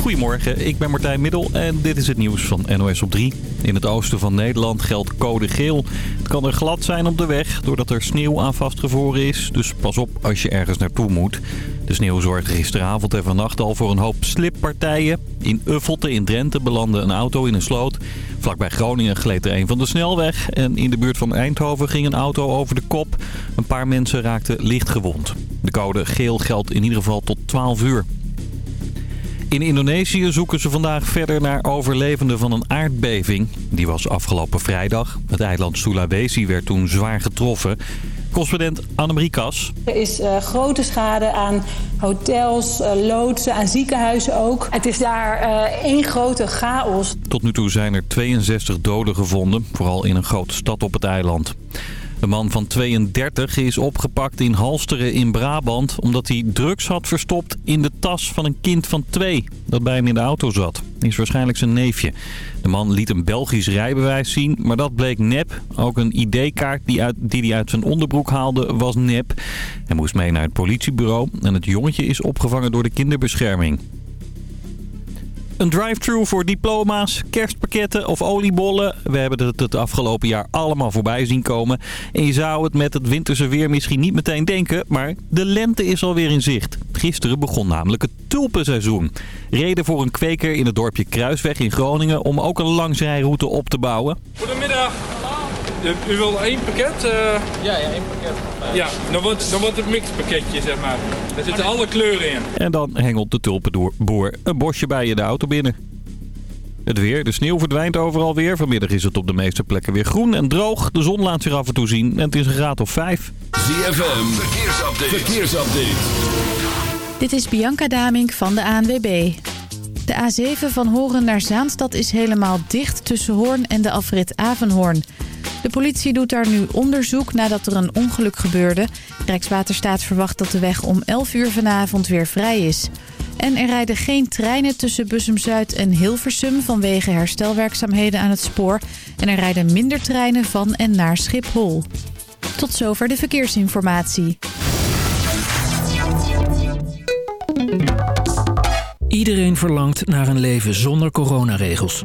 Goedemorgen, ik ben Martijn Middel en dit is het nieuws van NOS op 3. In het oosten van Nederland geldt code geel. Het kan er glad zijn op de weg doordat er sneeuw aan vastgevroren is. Dus pas op als je ergens naartoe moet. De sneeuw zorgde gisteravond en vannacht al voor een hoop slippartijen. In Uffelte in Drenthe belandde een auto in een sloot. Vlakbij Groningen gleed er een van de snelweg. En in de buurt van Eindhoven ging een auto over de kop. Een paar mensen raakten licht gewond. De code geel geldt in ieder geval tot 12 uur. In Indonesië zoeken ze vandaag verder naar overlevenden van een aardbeving. Die was afgelopen vrijdag. Het eiland Sulawesi werd toen zwaar getroffen. Correspondent Annemarie Kas. Er is uh, grote schade aan hotels, uh, loodsen, aan ziekenhuizen ook. Het is daar uh, één grote chaos. Tot nu toe zijn er 62 doden gevonden, vooral in een grote stad op het eiland. De man van 32 is opgepakt in Halsteren in Brabant... omdat hij drugs had verstopt in de tas van een kind van twee... dat bij hem in de auto zat. Is waarschijnlijk zijn neefje. De man liet een Belgisch rijbewijs zien, maar dat bleek nep. Ook een ID-kaart die, die hij uit zijn onderbroek haalde was nep. Hij moest mee naar het politiebureau en het jongetje is opgevangen door de kinderbescherming. Een drive-thru voor diploma's, kerstpakketten of oliebollen. We hebben het het afgelopen jaar allemaal voorbij zien komen. En je zou het met het winterse weer misschien niet meteen denken, maar de lente is alweer in zicht. Gisteren begon namelijk het tulpenseizoen. Reden voor een kweker in het dorpje Kruisweg in Groningen om ook een langsrijroute op te bouwen. Goedemiddag. U wil één pakket? Uh... Ja, ja, één pakket. Ja, dan wordt, dan wordt het mixpakketje, zeg maar. Daar zitten alle kleuren in. En dan hengelt de tulpenboer een bosje bij je de auto binnen. Het weer, de sneeuw verdwijnt overal weer. Vanmiddag is het op de meeste plekken weer groen en droog. De zon laat zich af en toe zien en het is een graad of vijf. ZFM, verkeersupdate. verkeersupdate. Dit is Bianca Damink van de ANWB. De A7 van Horen naar Zaanstad is helemaal dicht tussen Hoorn en de afrit Avenhoorn. De politie doet daar nu onderzoek nadat er een ongeluk gebeurde. Rijkswaterstaat verwacht dat de weg om 11 uur vanavond weer vrij is. En er rijden geen treinen tussen Bussum-Zuid en Hilversum vanwege herstelwerkzaamheden aan het spoor. En er rijden minder treinen van en naar Schiphol. Tot zover de verkeersinformatie. Iedereen verlangt naar een leven zonder coronaregels.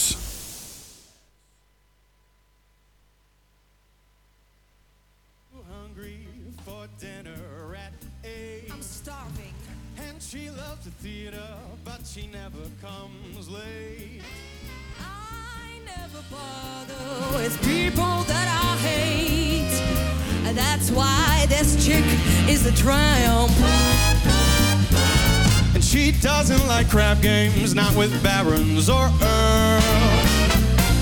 Chick is the triumph. And she doesn't like crap games, not with barons or earls.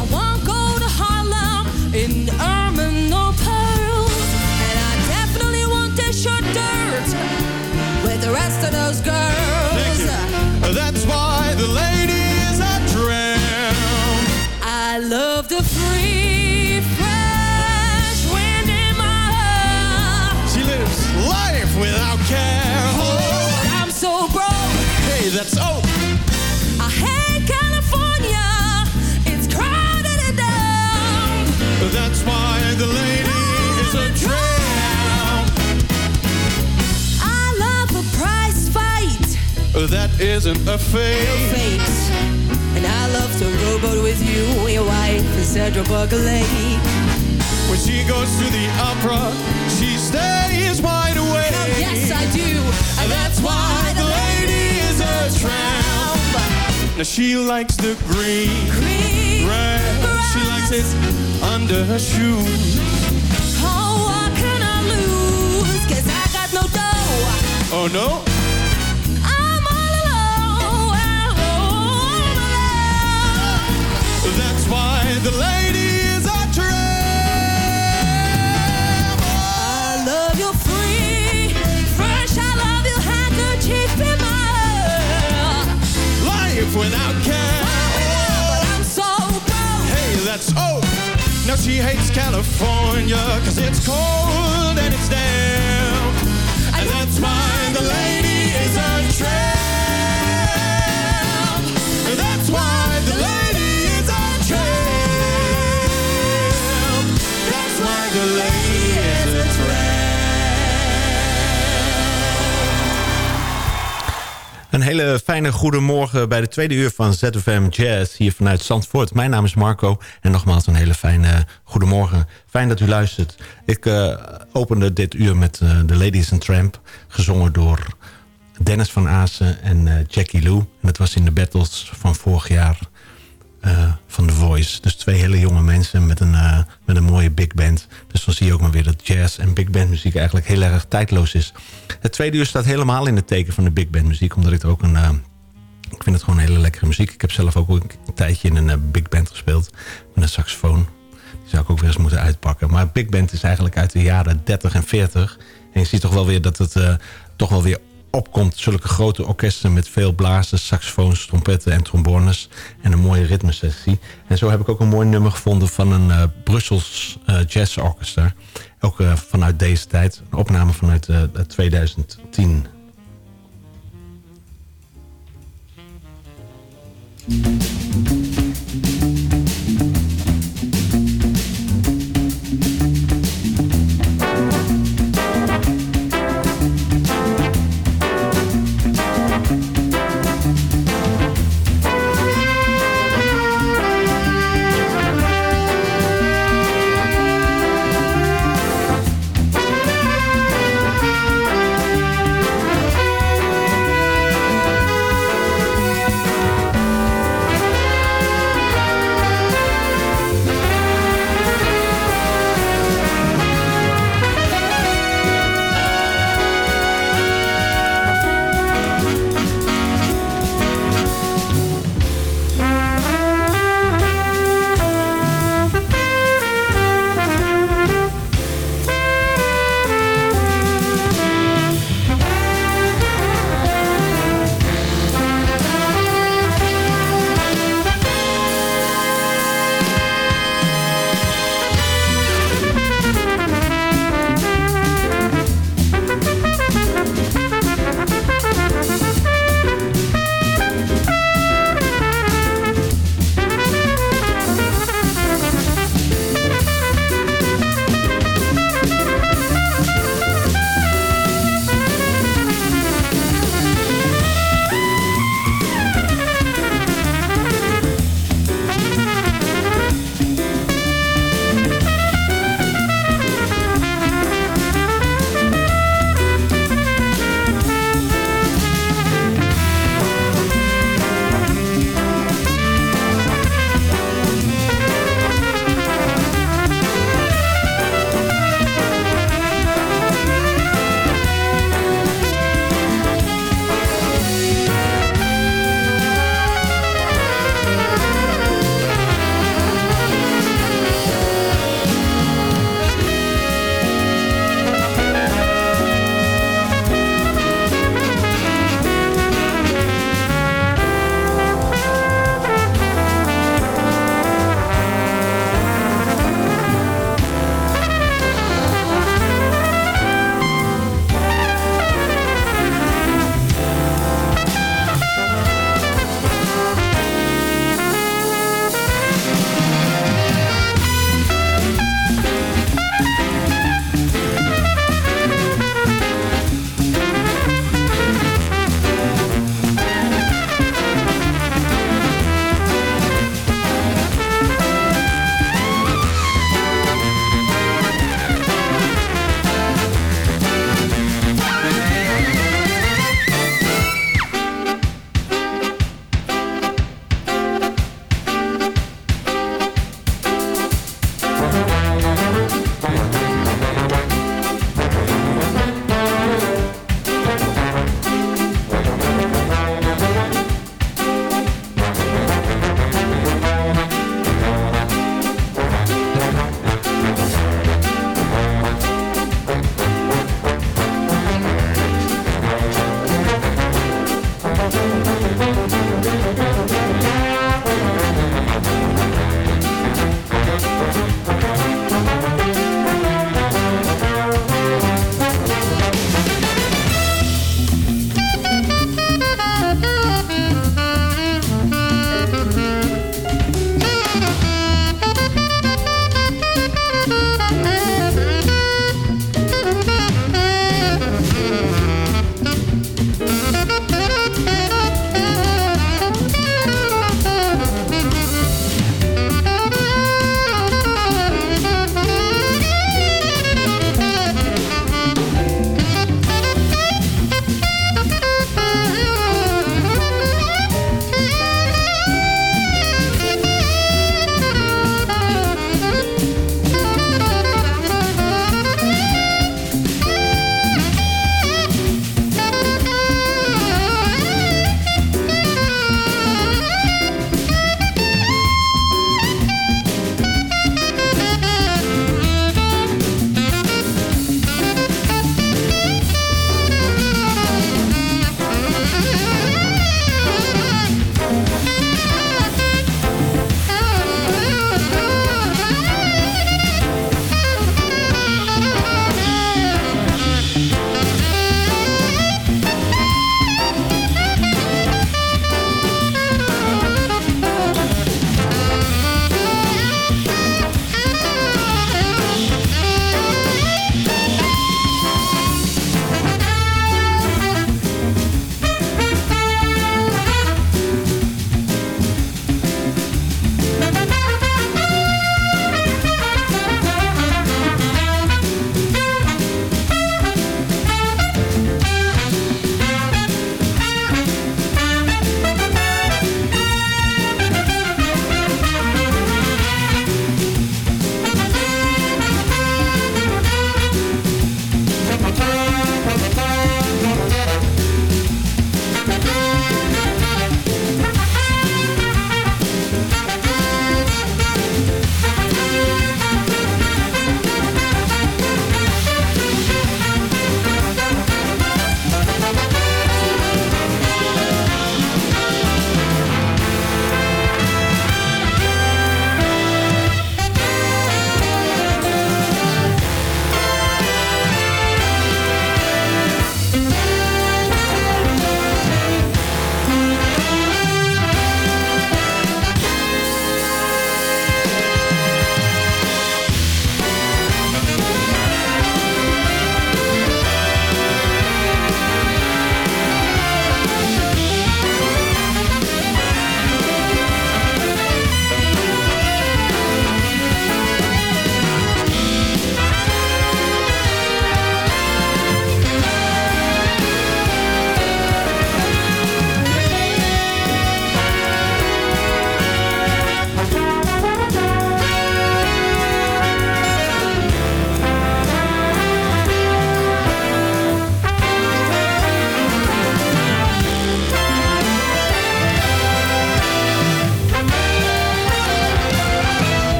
I won't go to Harlem in ermine or pearls. And I definitely won't dish your dirt with the rest of those girls. That's why the ladies are drowned. I love the that isn't a fake. Fate. And I love to rowboat with you. Your wife is Sandra Buckley. When she goes to the opera, she stays wide awake. Oh, yes, I do. And that's why the lady is a tramp. Now she likes the green Green grass. She likes it under her shoes. Oh, what can I lose? Cause I got no dough. Oh no, that's why the lady is a tramp. I love you free. Fresh, I love you handkerchief in my Life without care. But I'm so broke. Hey, that's oh. Now she hates California cause it's cold and it's damp. Een hele fijne goedemorgen bij de tweede uur van ZFM Jazz hier vanuit Zandvoort. Mijn naam is Marco en nogmaals een hele fijne goedemorgen. Fijn dat u luistert. Ik eh, opende dit uur met uh, The Ladies and Tramp, gezongen door Dennis van Azen en uh, Jackie Lou. En dat was in de battles van vorig jaar van The Voice. Dus twee hele jonge mensen met een, met een mooie big band. Dus dan zie je ook maar weer dat jazz en big band muziek eigenlijk heel erg tijdloos is. Het tweede uur staat helemaal in het teken van de big band muziek. Omdat ik er ook een... Uh, ik vind het gewoon hele lekkere muziek. Ik heb zelf ook een tijdje in een big band gespeeld. Met een saxofoon. Die zou ik ook weer eens moeten uitpakken. Maar big band is eigenlijk uit de jaren 30 en 40. En je ziet toch wel weer dat het toch wel weer opkomt. Zulke grote orkesten met veel blazers, saxofoons, trompetten en trombones. En een mooie ritmesessie. En zo heb ik ook een mooi nummer gevonden van een uh, Brussels uh, Jazz Orchestra. Ook uh, vanuit deze tijd. Een opname vanuit 2010.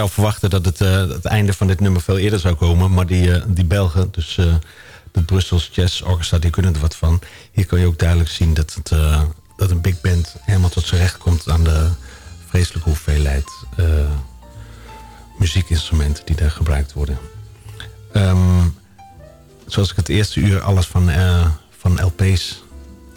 Zou verwachten dat het, eh, het einde van dit nummer veel eerder zou komen. Maar die, eh, die Belgen, dus eh, de Brussels Jazz Orchestra, die kunnen er wat van. Hier kan je ook duidelijk zien dat, het, dat een big band helemaal tot zijn recht komt... aan de vreselijke hoeveelheid muziekinstrumenten die daar gebruikt worden. Ehm, zoals ik het eerste uur alles van, van LP's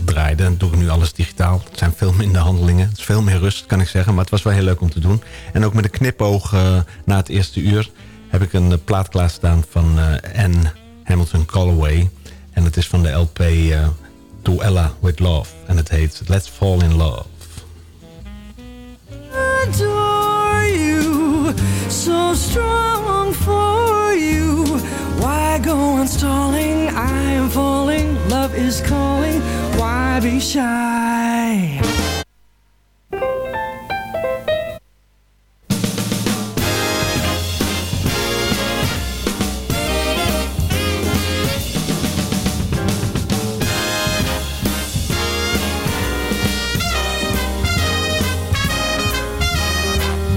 draaide, dan doe ik nu alles digitaal. Het zijn veel minder handelingen. Het is veel meer rust, kan ik zeggen. Maar het was wel heel leuk om te doen. En ook met een knipoog eh, na het eerste uur... heb ik een eh, plaat klaarstaan van eh Anne Hamilton Calloway. En het is van de LP To Ella With Love. En het heet Let's Fall In Love. adore you, so strong for you. Why go on stalling? I am falling, love is calling. Why be shy?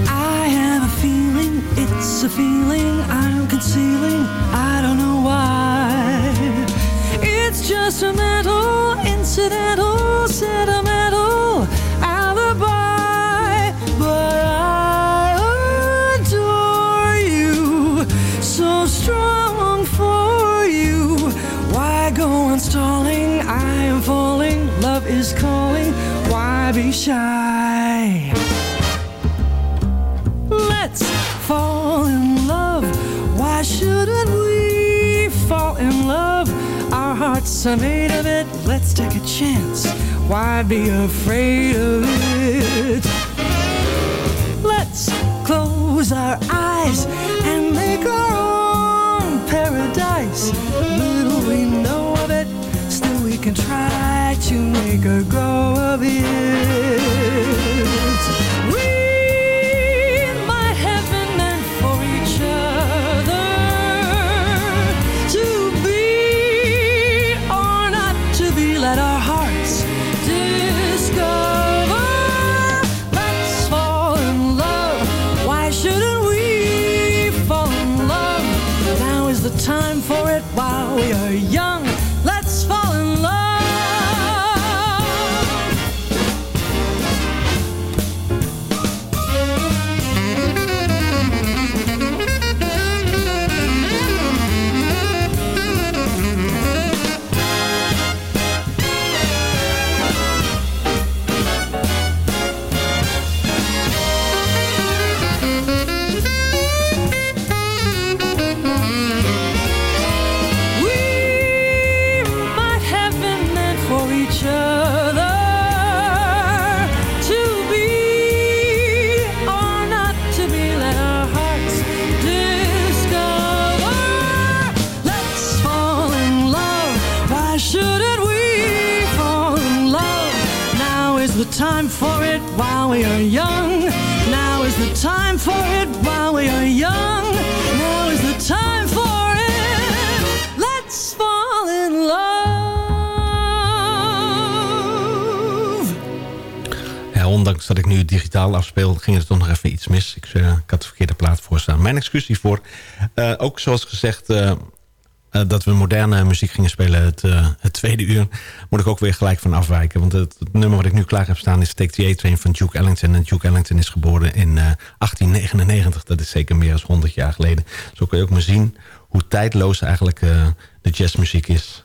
I have a feeling, it's a feeling I'm concealing. Shy? Let's fall in love. Why shouldn't we fall in love? Our hearts are made of it. Let's take a chance. Why be afraid of it? Let's close our eyes and make our own paradise. Little we know of it, still we can try to make a go of it. Ondanks dat ik nu digitaal afspeel, ging het toch nog even iets mis. Ik, eh, had de verkeerde plaat voor staan. Mijn excuus hiervoor. Ook zoals gezegd, eh, eh, dat we moderne muziek gingen spelen het, het tweede uur... moet ik ook weer gelijk van afwijken. Want het, nummer wat ik nu klaar heb staan is Take the A-Train van Duke Ellington. En Duke Ellington is geboren in eh, 1899. Dat is zeker meer dan 100 jaar geleden. Zo kun je ook maar zien hoe tijdloos eigenlijk de jazzmuziek is.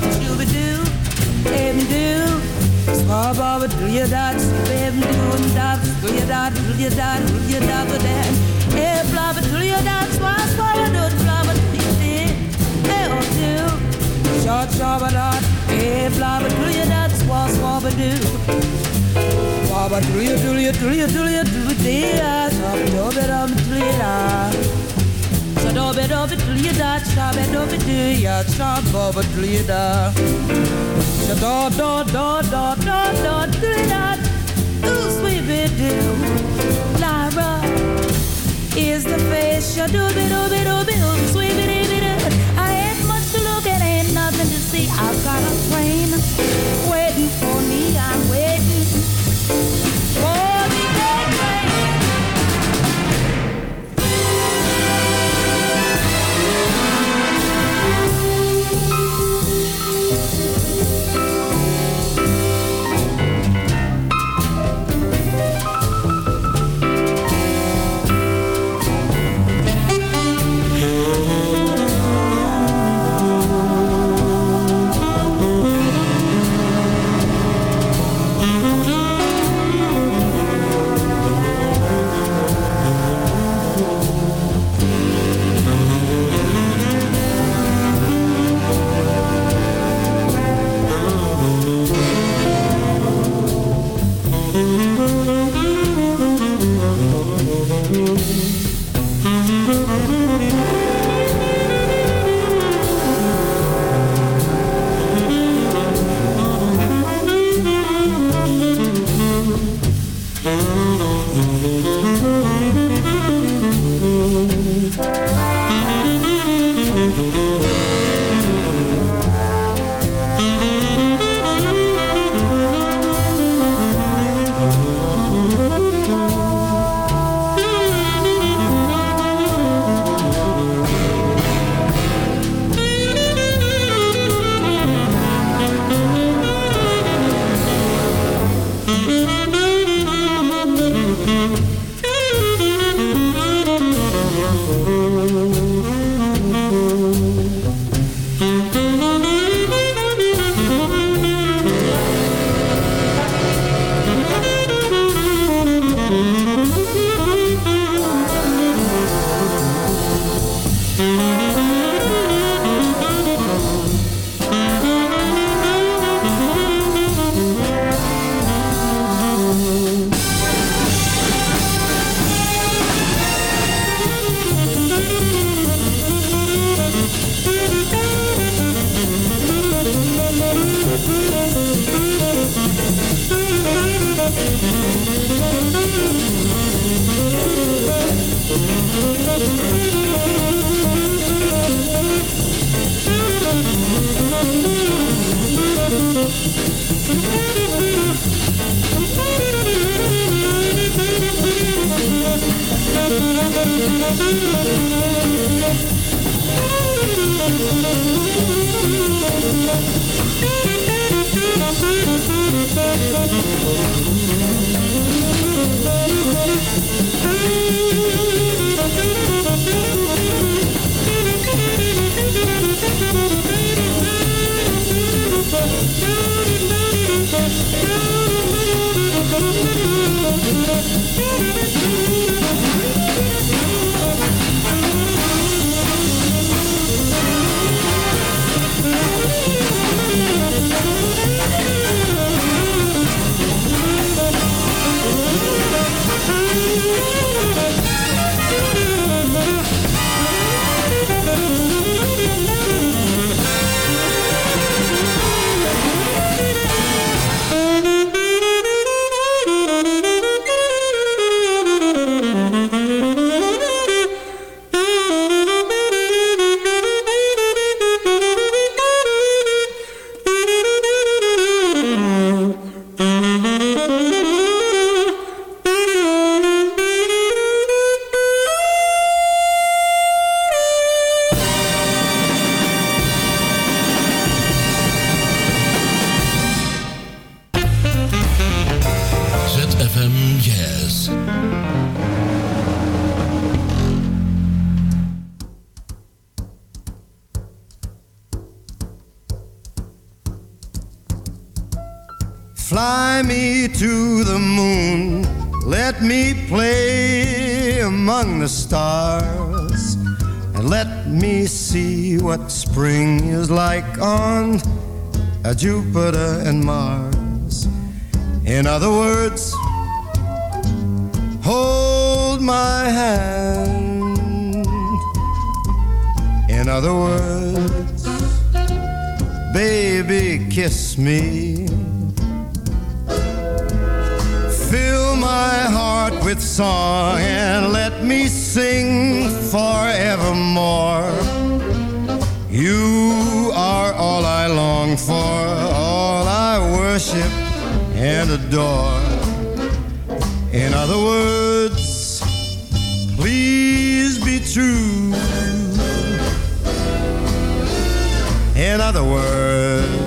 Doo, dop, shooby doo. Em doo. Swab over do baby, do do do do do that. Hey, blabba, do swab, do do your did. Hey, oh, do. Short, shabba, dot. Hey, blabba, do dot, swab, swab, do. Swabba, do your, do your, do your, do do do do do your, do dobe dobe till you die, stab it dobe do ya, stab bobe till you die. Sha do do do do do do till you die. Ooh, sweet baby, Lyra is the face. Sha dobe dobe dobe dobe, sweet baby, I ain't much to look at, ain't nothing to see. I've got a train. Jupiter and Mars. In other words, hold my hand. In other words, baby, kiss me. Fill my heart with song and let me sing forevermore. You all I long for, all I worship and adore. In other words, please be true. In other words,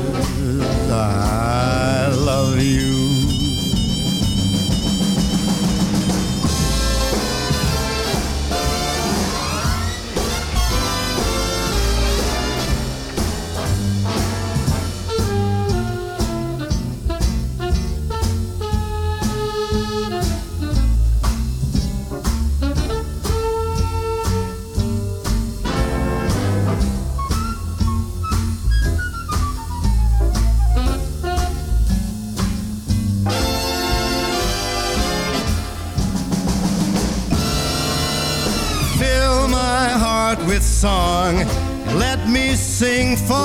song. Let me sing forevermore.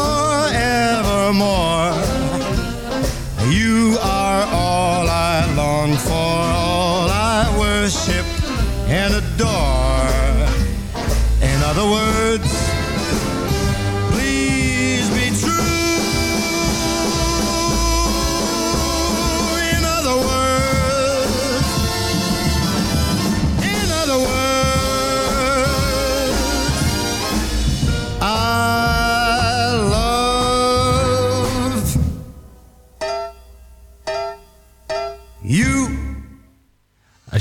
You are all I long for, all I worship and adore.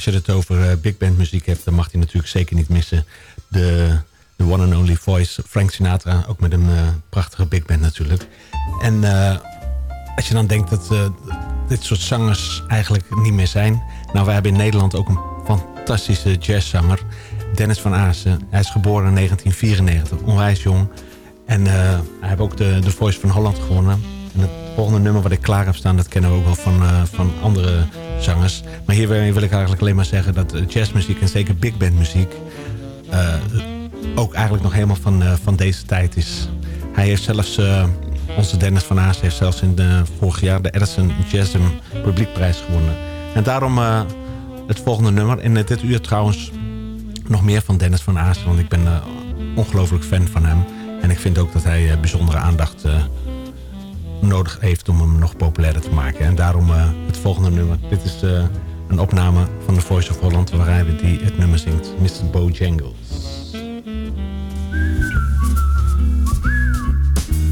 Als je het over eh, big band muziek hebt, dan mag hij natuurlijk zeker niet missen. De, de one and only voice, Frank Sinatra. Ook met een eh, prachtige big band natuurlijk. En eh, als je dan denkt dat dit soort zangers eigenlijk niet meer zijn. Nou, wij hebben in Nederland ook een fantastische jazzzanger. Dennis van Aassen. Hij is geboren in 1994, onwijs jong. En hij heeft ook de, de Voice van Holland gewonnen. En het volgende nummer wat ik klaar heb staan... dat kennen we ook wel van, eh, van andere zangers. Maar hier wil ik eigenlijk alleen maar zeggen... dat eh, jazzmuziek en zeker big band muziek... eh, ook eigenlijk nog helemaal van, eh, van deze tijd is. Hij heeft zelfs... onze Dennis van Aas heeft zelfs in vorig jaar... de Edison Jazzum Publiekprijs gewonnen. En daarom het volgende nummer. En dit uur trouwens nog meer van Dennis van Aas. Want ik ben ongelooflijk fan van hem. En ik vind ook dat hij bijzondere aandacht nodig heeft om hem nog populairder te maken. En daarom eh, het volgende nummer. Dit is eh, een opname van The Voice of Holland... waar hij die het nummer zingt. Mr. Bojangles.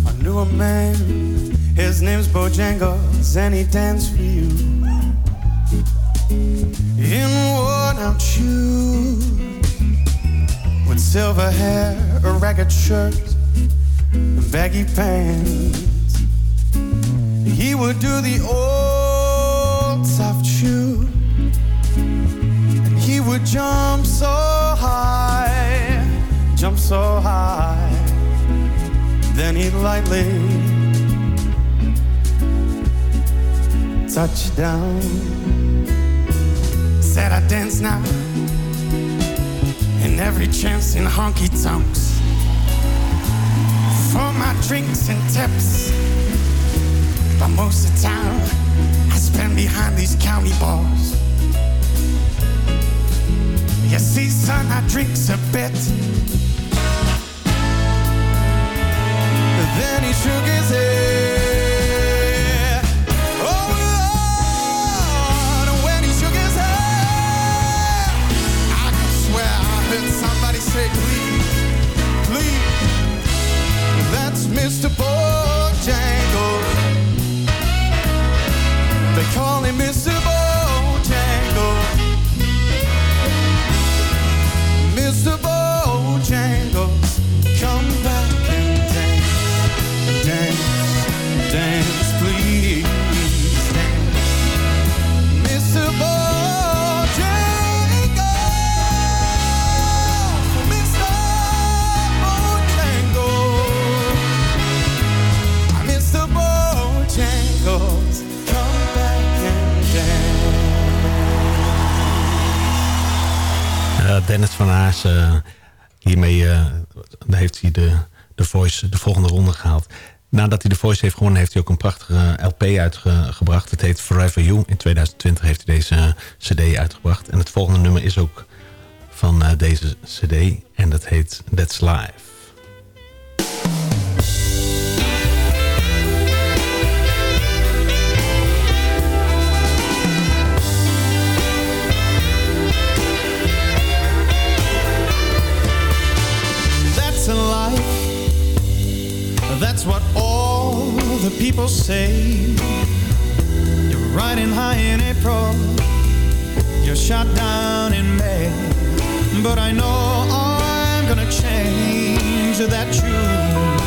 I knew a man, his name's Bojangles, and he danced for you. In worn out shoes, with silver hair, a ragged shirt, and baggy pants. He would do the old soft shoe, and he would jump so high, jump so high. Then he'd lightly touch down. Said I dance now in every chance in honky tonks for my drinks and tips. But most of the time I spend behind these county bars. You see, son, I drinks a bit. Voice heeft gewonnen... heeft hij ook een prachtige LP uitgebracht. Het heet Forever You. In 2020 heeft hij deze eh, cd uitgebracht. En het volgende nummer is ook van eh, deze cd. En dat heet That's Life. That's a life. That's what all the people say. You're riding high in April. You're shot down in May. But I know I'm gonna change that tune.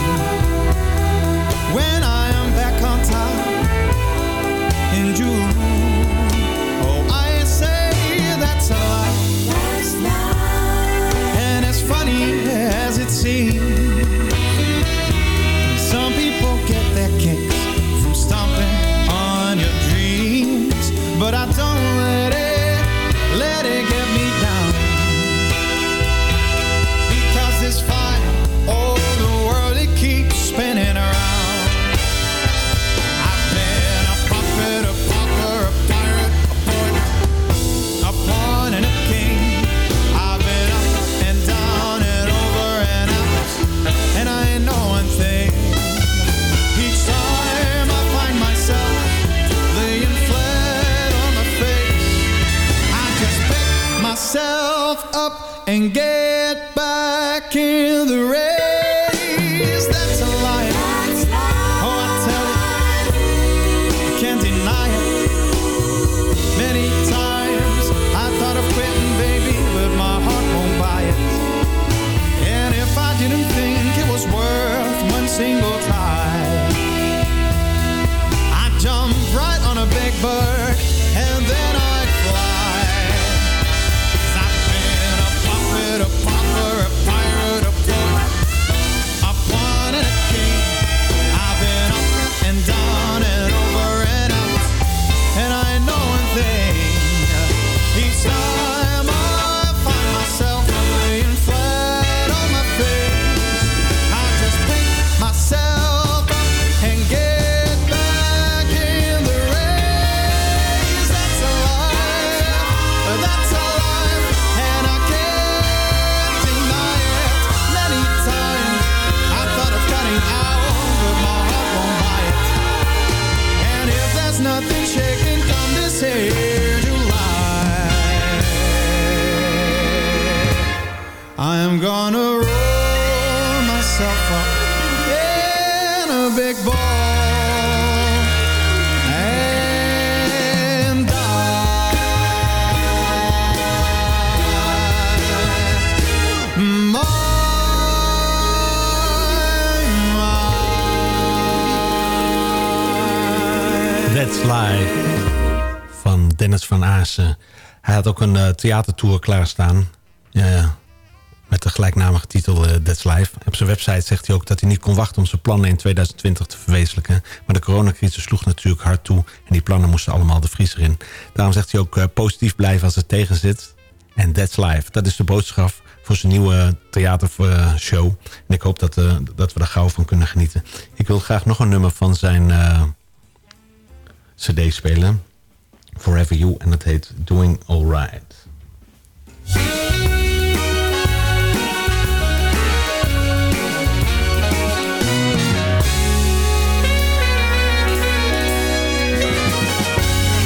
Aassen. Hij had ook een eh, theatertour klaarstaan. eh, met de gelijknamige titel eh, That's Life. Op zijn website zegt hij ook dat hij niet kon wachten om zijn plannen in 2020 te verwezenlijken. Maar de coronacrisis sloeg natuurlijk hard toe. En die plannen moesten allemaal de vriezer in. Daarom zegt hij ook eh, positief blijven als het tegen zit. En That's Life. Dat is de boodschap voor zijn nieuwe theatershow. En ik hoop dat, eh, dat we daar gauw van kunnen genieten. Ik wil graag nog een nummer van zijn... eh, cd spelen. Forever You. En dat heet Doing Alright.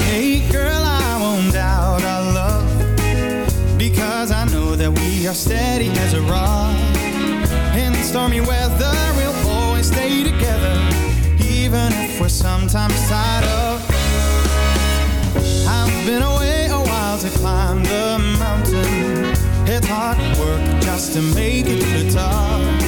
Hey girl, I won't doubt our love Because I know that we are steady as a rock In stormy weather, we'll always stay together Even if we're sometimes up I've been away a while to climb the mountain. It's hard work just to make it to the top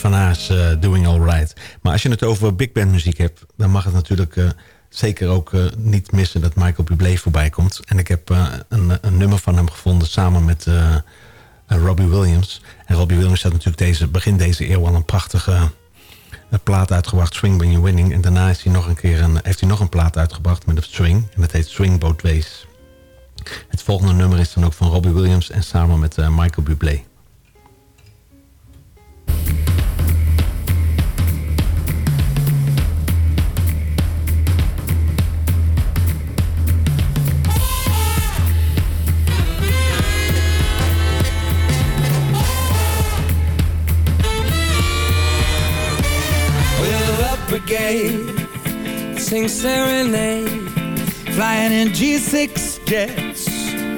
Van Haas, eh, Doing Alright. Maar als je het over big band muziek hebt... dan mag het natuurlijk eh, zeker ook eh, niet missen dat Michael Bublé voorbij komt. En ik heb een, een nummer van hem gevonden samen met Robbie Williams. En Robbie Williams had natuurlijk deze, begin deze eeuw al een prachtige plaat uitgebracht... Swing When You're Winning. En daarna is hij nog een keer een, heeft hij nog een plaat uitgebracht met een swing. En dat heet Swing Both Ways. Het volgende nummer is dan ook van Robbie Williams... en samen met Michael Bublé. Brigade, sing serenade, flying in G6 jets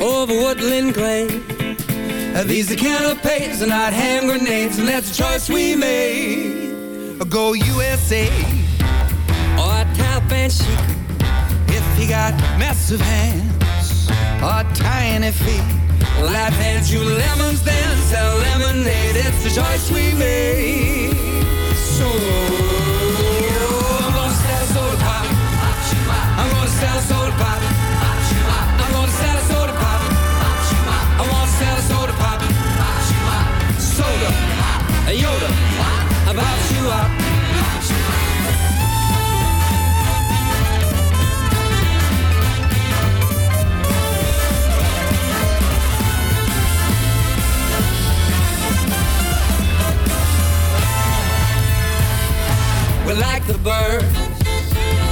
over woodland glade. Uh, These are canapes and not hand grenades, and that's a choice we made. Go USA or tap and chic if you got massive hands or tiny feet. Life hands you lemons, then sell lemonade. It's the choice we made. So Like the birds,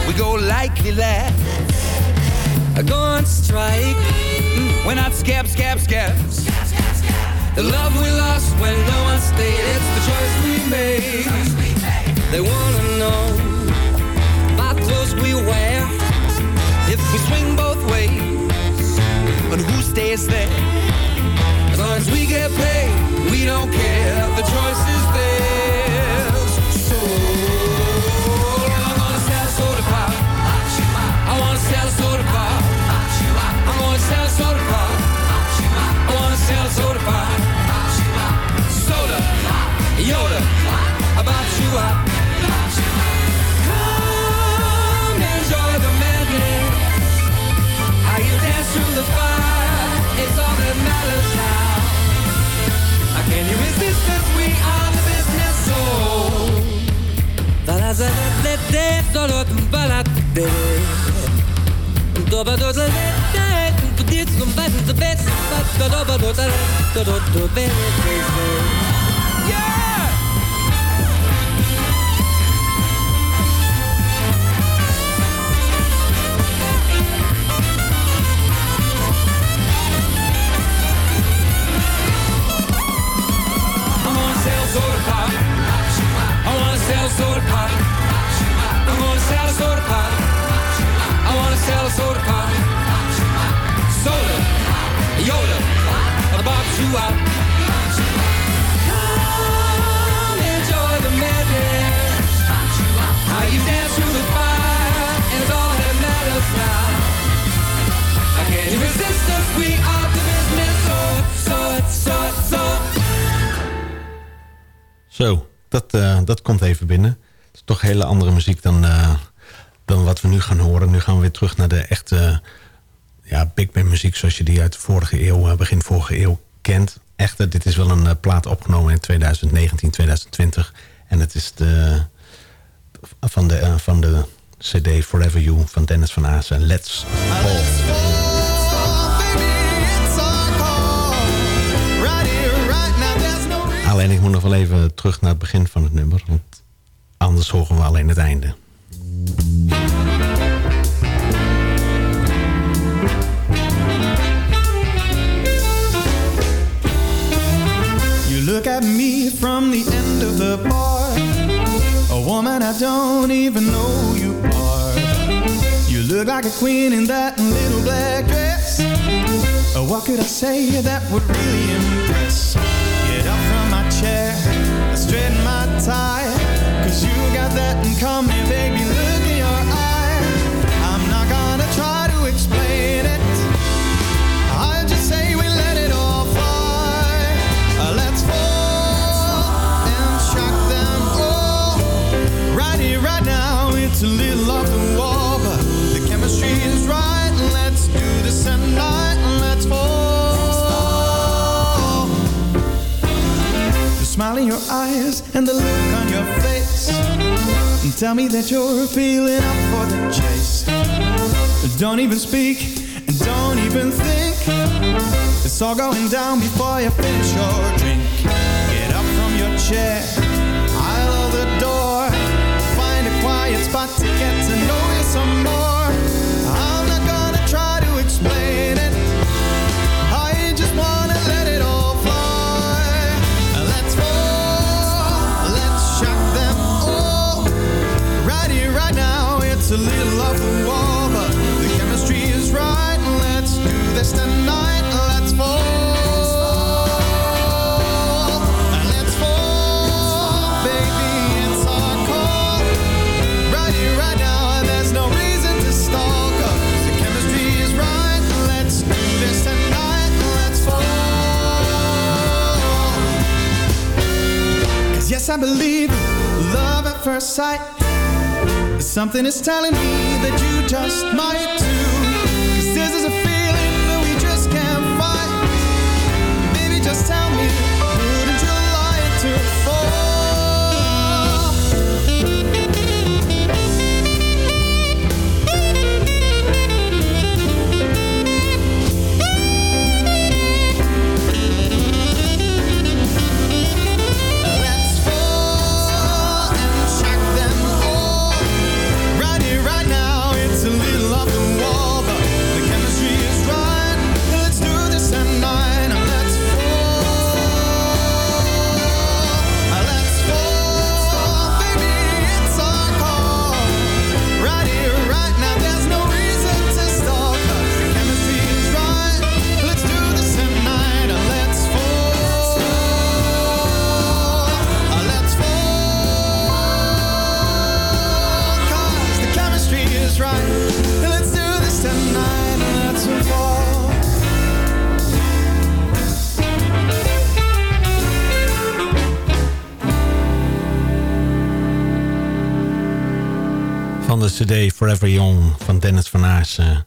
we go likely that. Go on strike, Mm, we're not scab, scab, scabs. The love we lost when no one stayed, it's the choice we made. They wanna know about clothes we wear, if we swing both ways, but who stays there? As long as we get paid, we don't care. The choice is theirs. Pop. I wanna sell soda Yoda, about you up. Come enjoy the madness. How you dance the fire, it's all now. Resist? We are the business. Yeah! Zo, dat, eh, dat komt even binnen. Het is toch hele andere muziek dan, eh, dan wat we nu gaan horen. Nu gaan we weer terug naar de echte ja, big band muziek... zoals je die uit de vorige eeuw, eh, begin vorige eeuw kent. Echte, dit is wel een plaat opgenomen in 2019, 2020. En het is de, van, de, van de cd Forever You van Dennis van Aasen. Let's Fall. Alleen ik moet nog wel even terug naar het begin van het nummer. Want anders horen we alleen het einde. You look at me from the end of the bar. A woman I don't even know you are. You look like a queen in that little black dress. Oh, what could I say that would really impress? Get up chair, straighten my tie. Cause you got that in common, baby. Look in your eye. I'm not gonna try to explain it. I'll just say we let it all fly. Let's fall and shock them all. Right here, right now, it's a little off the smile in your eyes and the look on your face. And tell me that you're feeling up for the chase. Don't even speak and don't even think. It's all going down before you finish your drink. Yes, I believe love at first sight. Something is telling me that you just might too. 'Cause this is a feeling Van de cd Forever Young van Dennis van Aarsen.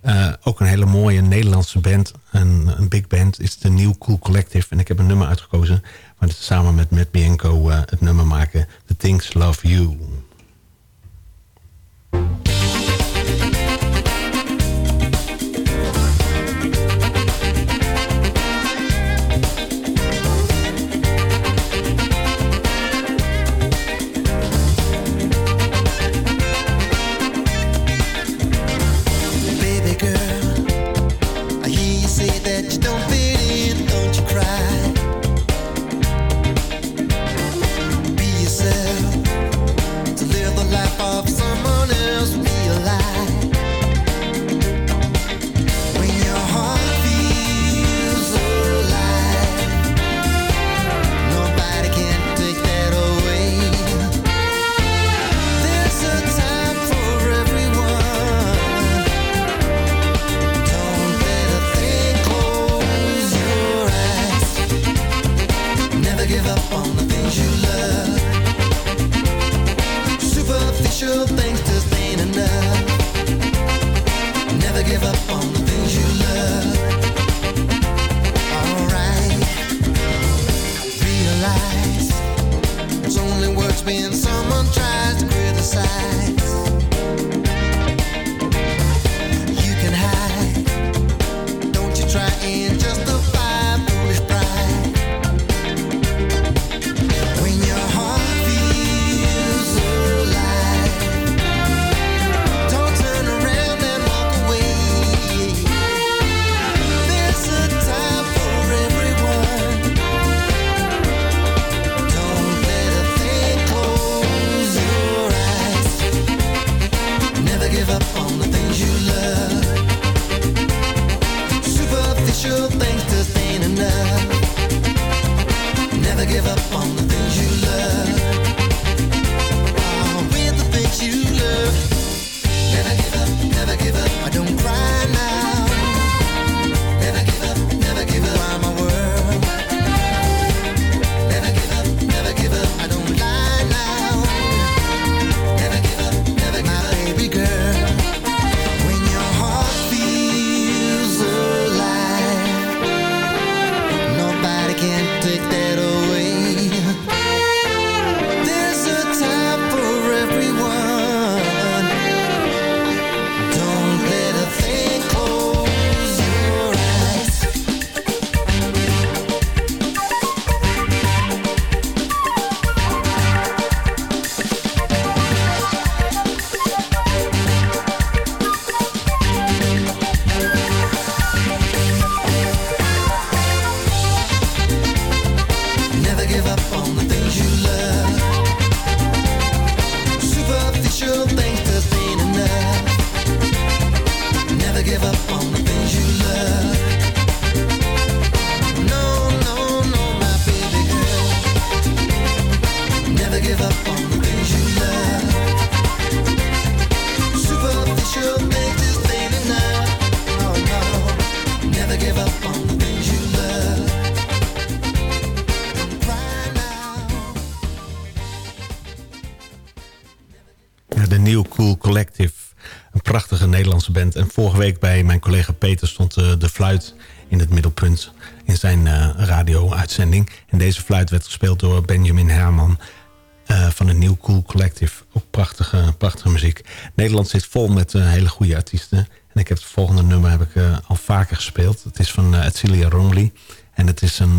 Eh, ook een hele mooie Nederlandse band. Een, een big band is de New Cool Collective. En ik heb een nummer uitgekozen. Waar ze samen met Matt Bianco eh, het nummer maken. The Things Love You. Nederlandse band. En vorige week bij mijn collega Peter stond eh, de fluit in het middelpunt in zijn eh, radio-uitzending. En deze fluit werd gespeeld door Benjamin Herman... Eh, van de nieuw Cool Collective. Ook prachtige, prachtige muziek. Nederland zit vol met hele goede artiesten. En ik heb het volgende nummer heb ik, al vaker gespeeld. Het is van Celia Romley. En het is, een,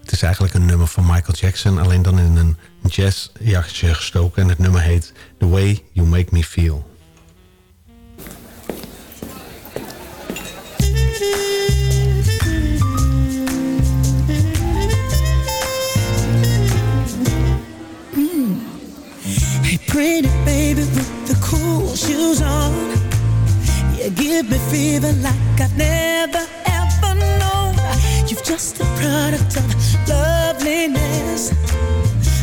het is eigenlijk een nummer van Michael Jackson. Alleen dan in een jazzjachtje gestoken. En het nummer heet The Way You Make Me Feel. Mm. Hey, pretty baby with the cool shoes on. You give me fever like I've never ever known. You're just the product of loveliness.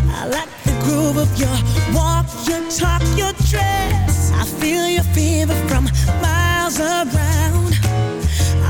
I like the groove of your walk, your talk, your dress. I feel your fever from miles around.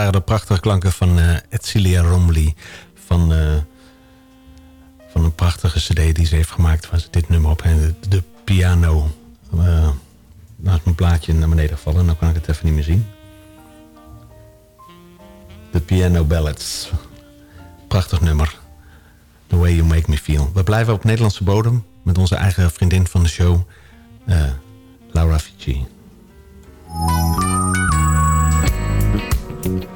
waren de prachtige klanken van eh Edcilia Romley. Van, eh, van een prachtige cd die ze heeft gemaakt. Waar ze dit nummer op en de, piano. Uh, mijn plaatje naar beneden gevallen. Nou kan ik het even niet meer zien. De Piano Ballads. Prachtig nummer. The Way You Make Me Feel. We blijven op Nederlandse bodem. Met onze eigen vriendin van de show. Laura. This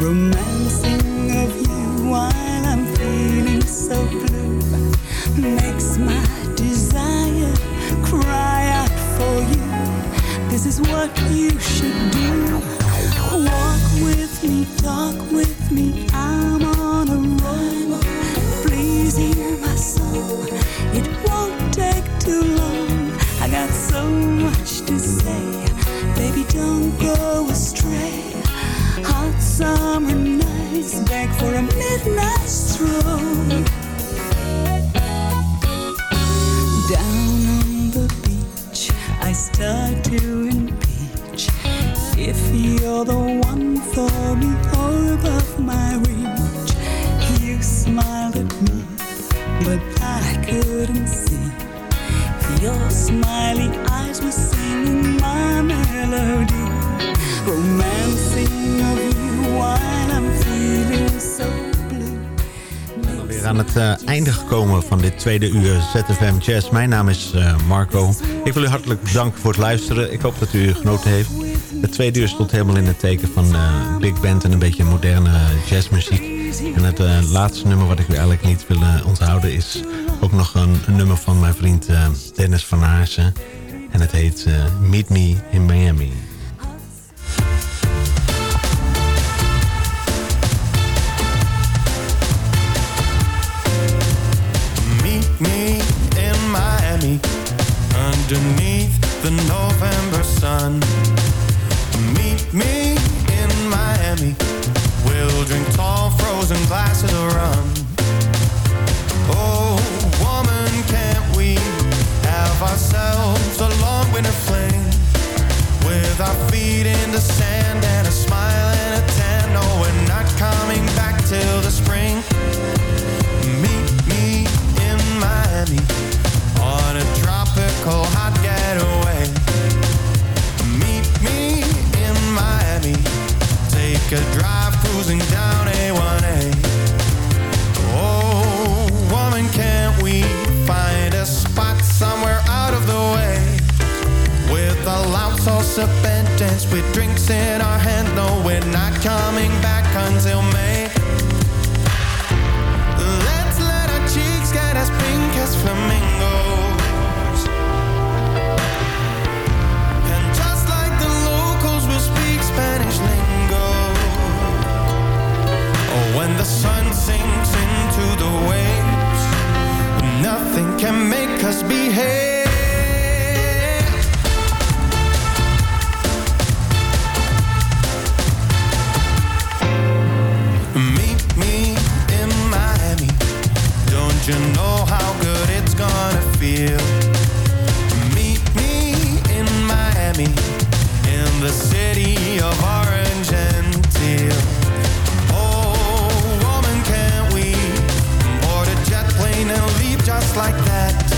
Romancing of you while I'm feeling so blue makes my desire cry out for you. This is what you should do. Walk with me, talk with me. I'm on a roll. Please hear my song. It won't take too long. I got so much to say. Baby, don't go beg for a midnight stroll. Down on the beach, I start to impeach if you're the one for me oh, or above aan het eh, einde gekomen van dit tweede uur ZFM Jazz. Mijn naam is eh, Marco. Ik wil u hartelijk bedanken voor het luisteren. Ik hoop dat u genoten heeft. Het tweede uur stond helemaal in het teken van eh, big band en een beetje moderne jazzmuziek. En het laatste nummer wat ik u eigenlijk niet wil onthouden... is ook nog een, een nummer van mijn vriend Dennis van Aarsen. En het heet Meet Me in Miami. Underneath the November sun. Meet me in Miami. We'll drink tall frozen glasses of rum. Oh, woman, can't we have ourselves a long winter fling? With our feet in the sand and a smile and a tan. No, we're not coming back till the spring. Tropical hot getaway. Meet me in Miami. Take a drive cruising down A1A. Oh, woman, can't we find a spot somewhere out of the way? With a loud salsa dance with drinks in our hand. No, we're not coming back until May. The sun sinks into the waves, nothing can make us behave. Meet me in Miami. Don't you know how good it's gonna feel? Meet me in Miami, in the city of orange like that?